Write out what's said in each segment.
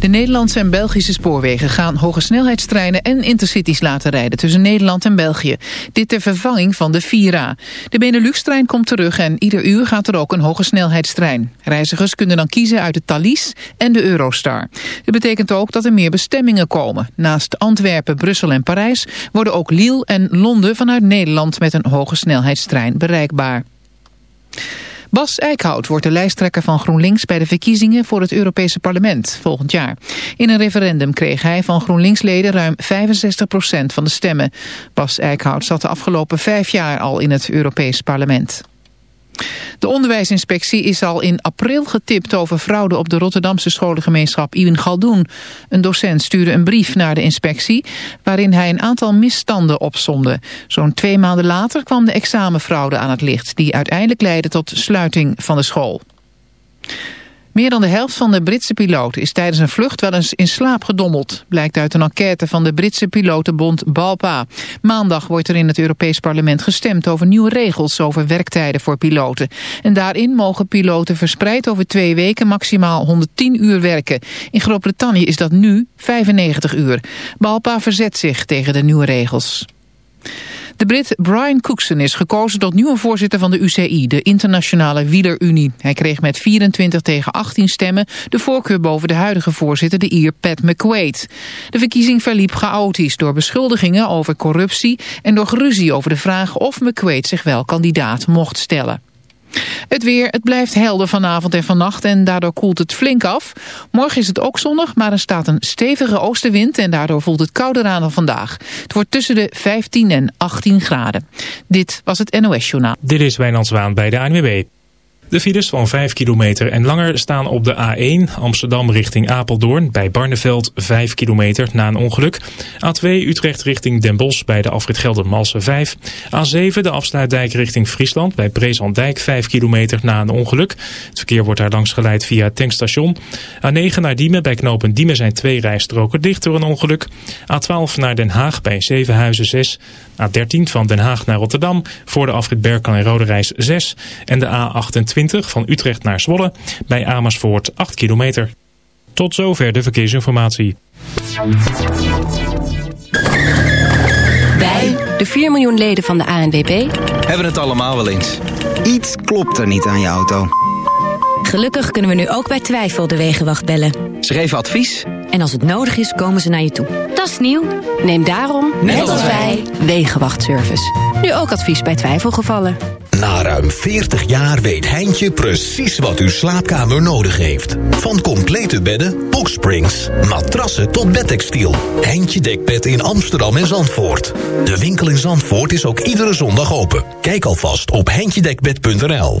De Nederlandse en Belgische spoorwegen gaan hoge snelheidstreinen en intercities laten rijden tussen Nederland en België. Dit ter vervanging van de Vira. De Benelux-trein komt terug en ieder uur gaat er ook een hoge snelheidstrein. Reizigers kunnen dan kiezen uit de Thalys en de Eurostar. Dit betekent ook dat er meer bestemmingen komen. Naast Antwerpen, Brussel en Parijs worden ook Lille en Londen vanuit Nederland met een hoge snelheidstrein bereikbaar. Bas Eickhout wordt de lijsttrekker van GroenLinks bij de verkiezingen voor het Europese parlement volgend jaar. In een referendum kreeg hij van GroenLinks-leden ruim 65% van de stemmen. Bas Eickhout zat de afgelopen vijf jaar al in het Europees parlement. De onderwijsinspectie is al in april getipt over fraude op de Rotterdamse scholengemeenschap Ibn Galdoen. Een docent stuurde een brief naar de inspectie waarin hij een aantal misstanden opsomde. Zo'n twee maanden later kwam de examenfraude aan het licht die uiteindelijk leidde tot sluiting van de school. Meer dan de helft van de Britse piloten is tijdens een vlucht wel eens in slaap gedommeld. Blijkt uit een enquête van de Britse pilotenbond BALPA. Maandag wordt er in het Europees Parlement gestemd over nieuwe regels over werktijden voor piloten. En daarin mogen piloten verspreid over twee weken maximaal 110 uur werken. In Groot-Brittannië is dat nu 95 uur. BALPA verzet zich tegen de nieuwe regels. De Brit Brian Cookson is gekozen tot nieuwe voorzitter van de UCI, de Internationale Wielerunie. Hij kreeg met 24 tegen 18 stemmen de voorkeur boven de huidige voorzitter, de Ier Pat McQuaid. De verkiezing verliep chaotisch door beschuldigingen over corruptie en door geruzie over de vraag of McQuaid zich wel kandidaat mocht stellen. Het weer, het blijft helder vanavond en vannacht en daardoor koelt het flink af. Morgen is het ook zonnig, maar er staat een stevige oostenwind en daardoor voelt het kouder aan dan vandaag. Het wordt tussen de 15 en 18 graden. Dit was het NOS Journaal. Dit is Wijnand Zwaan bij de ANWB. De files van 5 kilometer en langer staan op de A1 Amsterdam richting Apeldoorn bij Barneveld 5 kilometer na een ongeluk. A2 Utrecht richting Den Bosch bij de afrit Geldermalsen 5. A7 de afsluitdijk richting Friesland bij Breeslanddijk 5 kilometer na een ongeluk. Het verkeer wordt daar langs geleid via het tankstation. A9 naar Diemen bij knopen Diemen zijn twee rijstroken dicht door een ongeluk. A12 naar Den Haag bij Zevenhuizen 6. A13 van Den Haag naar Rotterdam voor de afrit Berkel en Roderijs 6. En de A28 van Utrecht naar Zwolle bij Amersfoort 8 kilometer. Tot zover de verkeersinformatie. Wij, de 4 miljoen leden van de ANWB, hebben het allemaal wel eens. Iets klopt er niet aan je auto. Gelukkig kunnen we nu ook bij twijfel de Wegenwacht bellen. Ze geven advies. En als het nodig is, komen ze naar je toe. Dat is nieuw. Neem daarom, net, als wij, Wegenwachtservice. Nu ook advies bij twijfelgevallen. Na ruim 40 jaar weet Heintje precies wat uw slaapkamer nodig heeft. Van complete bedden, boxsprings, matrassen tot bedtextiel. Heintje Dekbed in Amsterdam en Zandvoort. De winkel in Zandvoort is ook iedere zondag open. Kijk alvast op heintjedekbed.nl.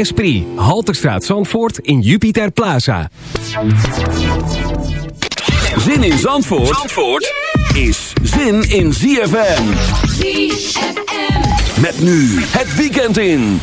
Esprit. Halterstraat Zandvoort in Jupiter Plaza. Zin in Zandvoort, Zandvoort is zin in ZFM. ZFM. Met nu het weekend in.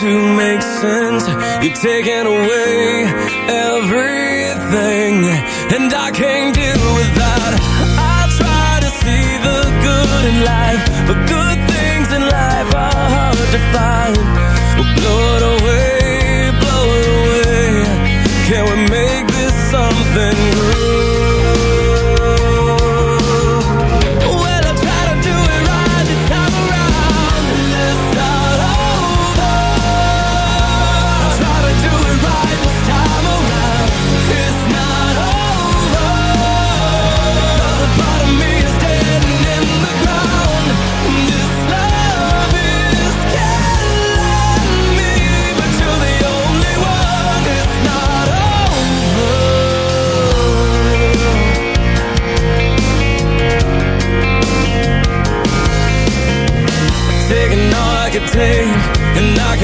to make sense. You're taking away everything, and I can't deal with that. I try to see the good in life, but good things in life are hard to find.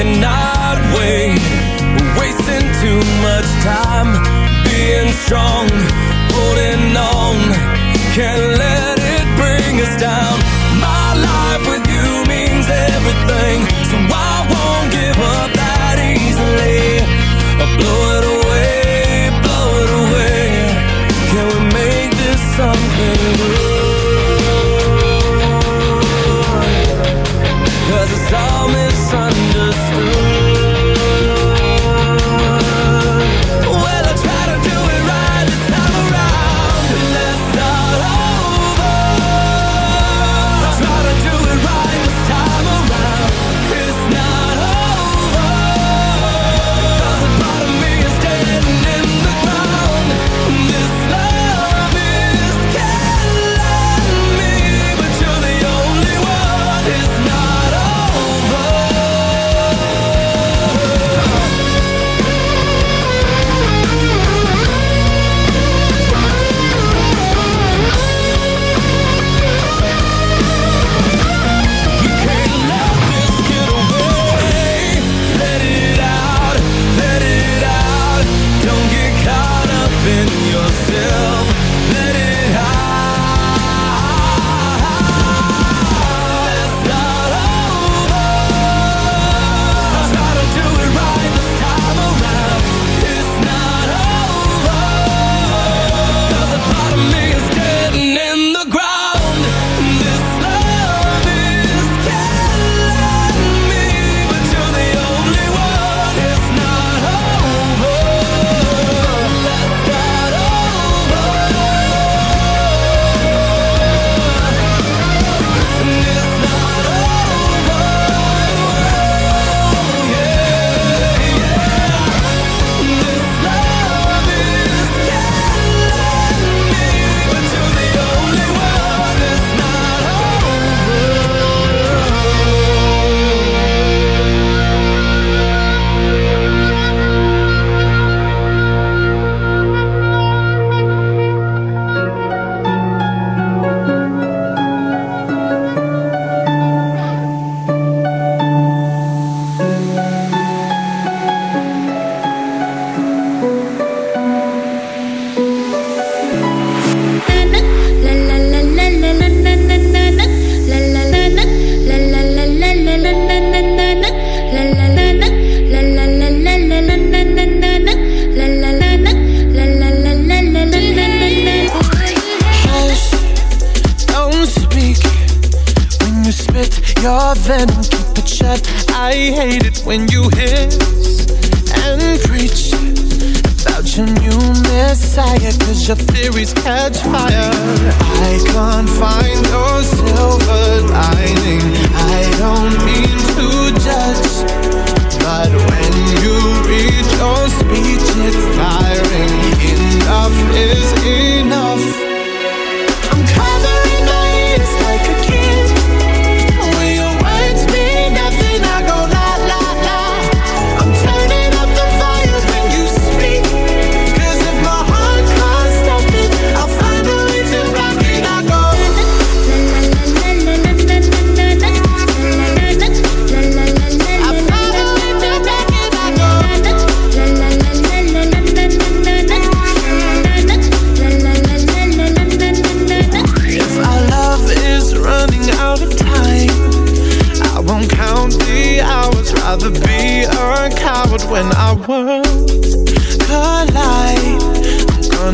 cannot wait. We're wasting too much time being strong, holding on. Can't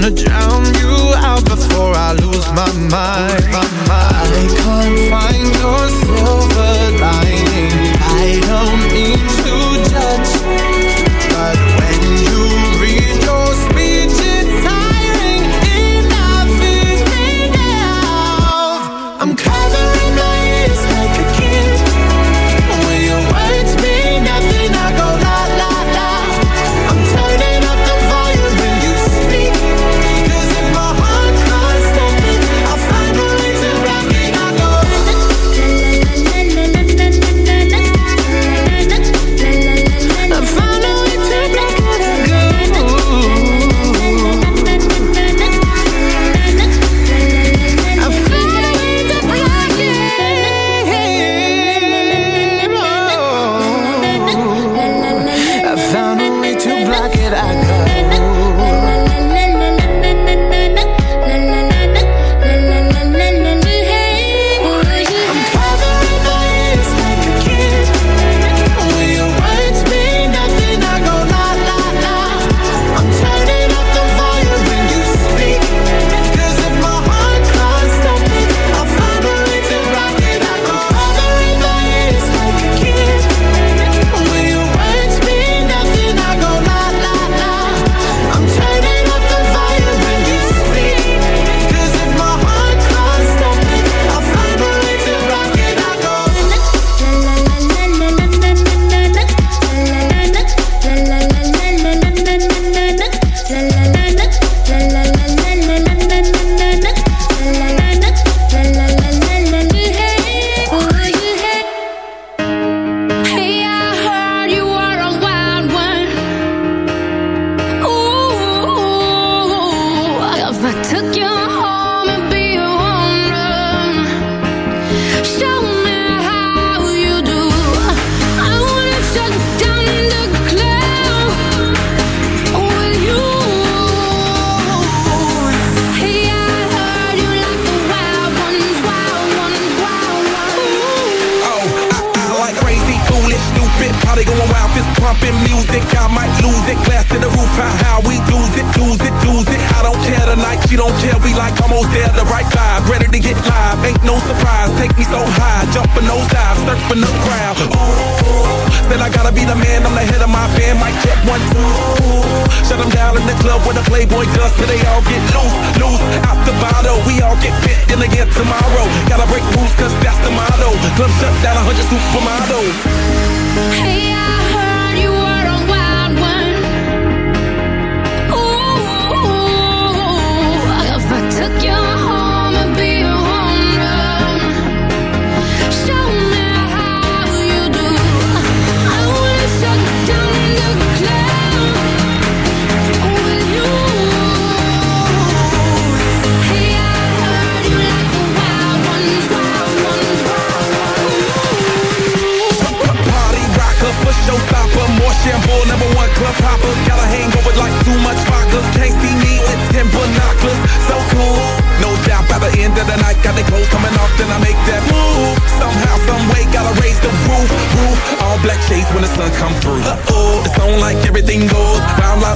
gonna drown you out before I lose my mind. My mind. I can't find your silver lining. I don't need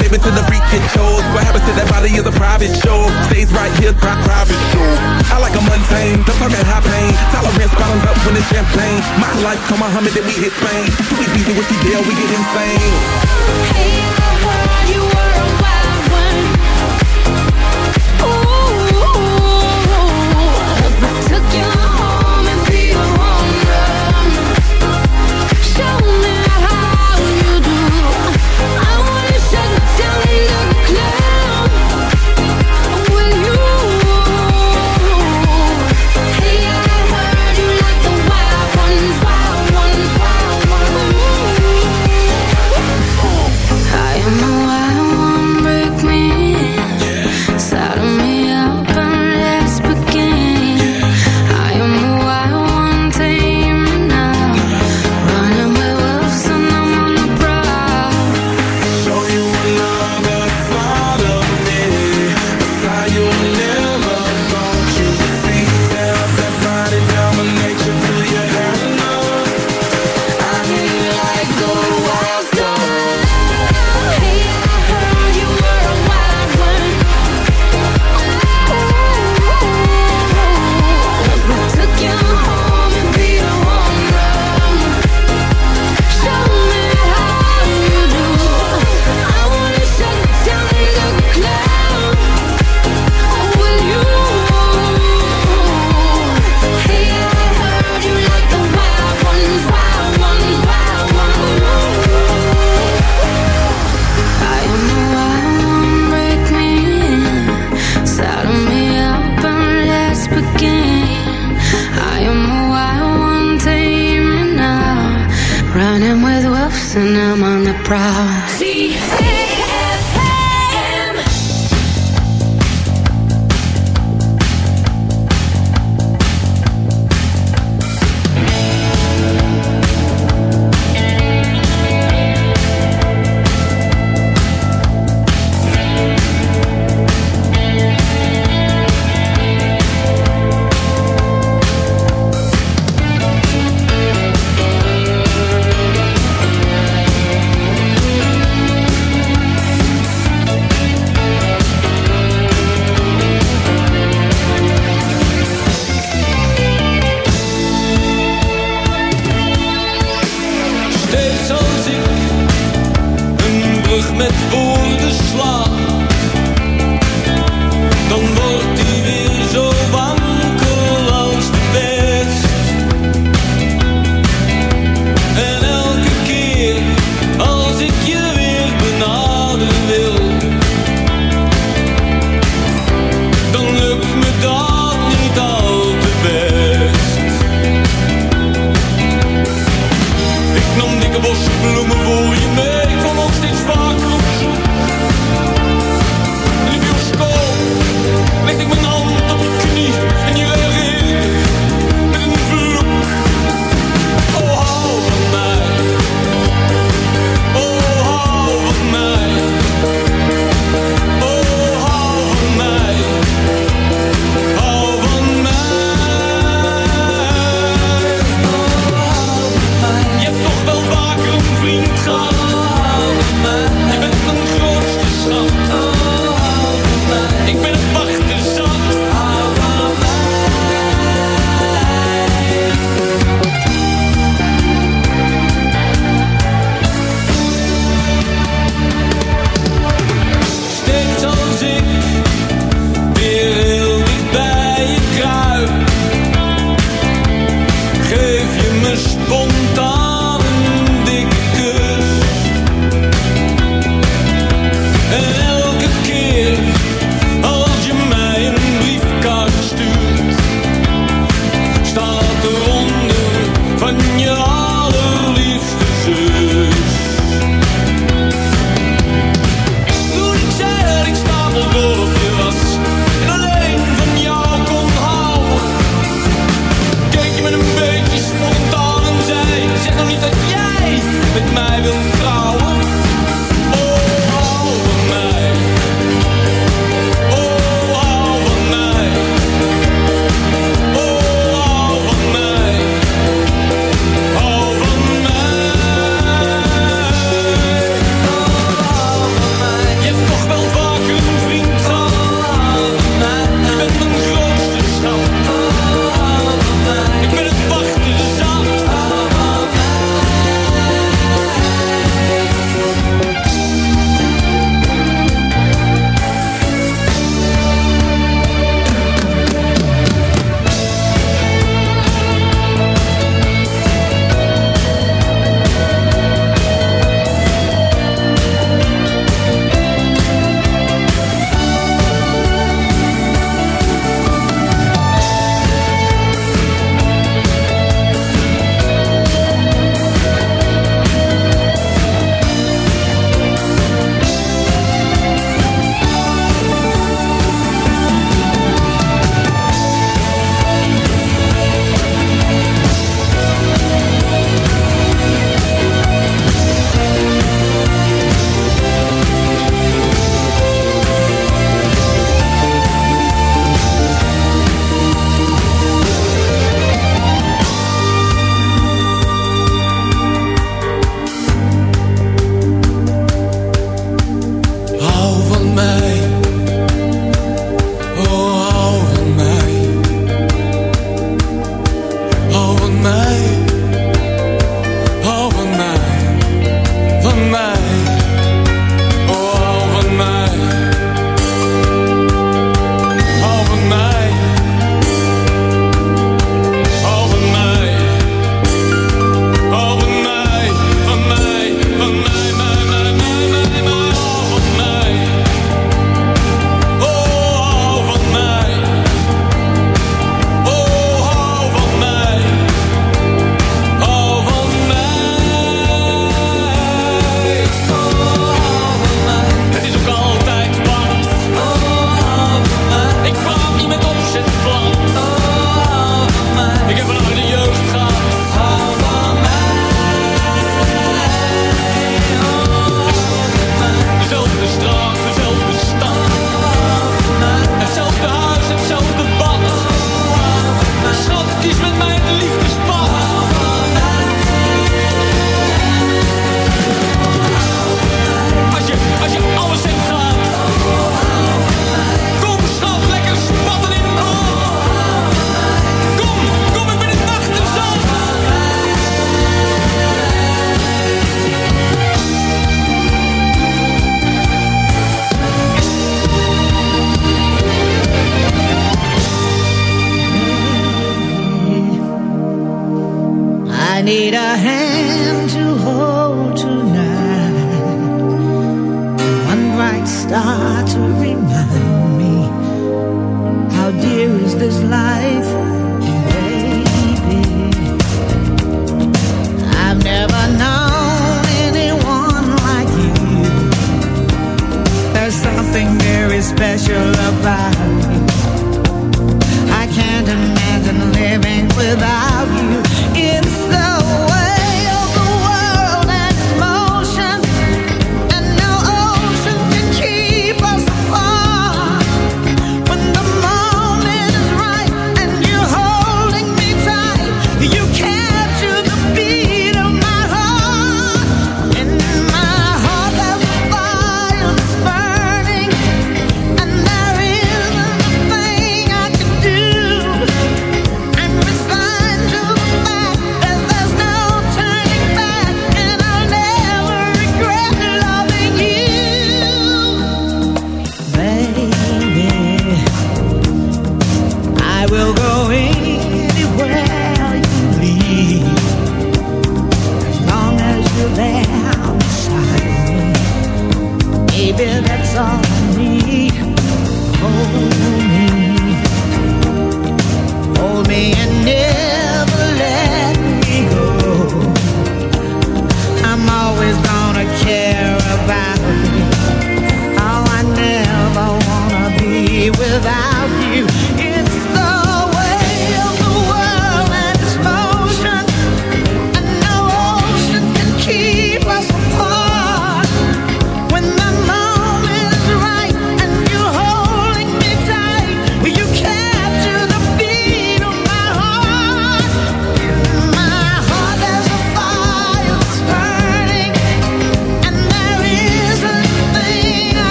baby, to the freak it shows. What happens to that body is a private show. Stays right here, pri private show. I like a mundane, don't talk that high pain. Tolerance bottoms up when it's champagne. My life, come on, Muhammad, then we hit Spain. We easy with the deal, we get insane. Hey, I heard you are. and I'm on the prowl. See?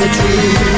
the truth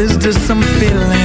is this I'm feeling?